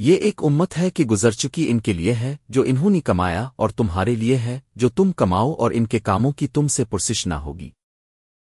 یہ ایک امت ہے کہ گزر چکی ان کے لیے ہے، جو انہوں نے کمایا اور تمہارے لیے ہے، جو تم کماؤ اور ان کے کاموں کی تم سے پرسش نہ ہوگی۔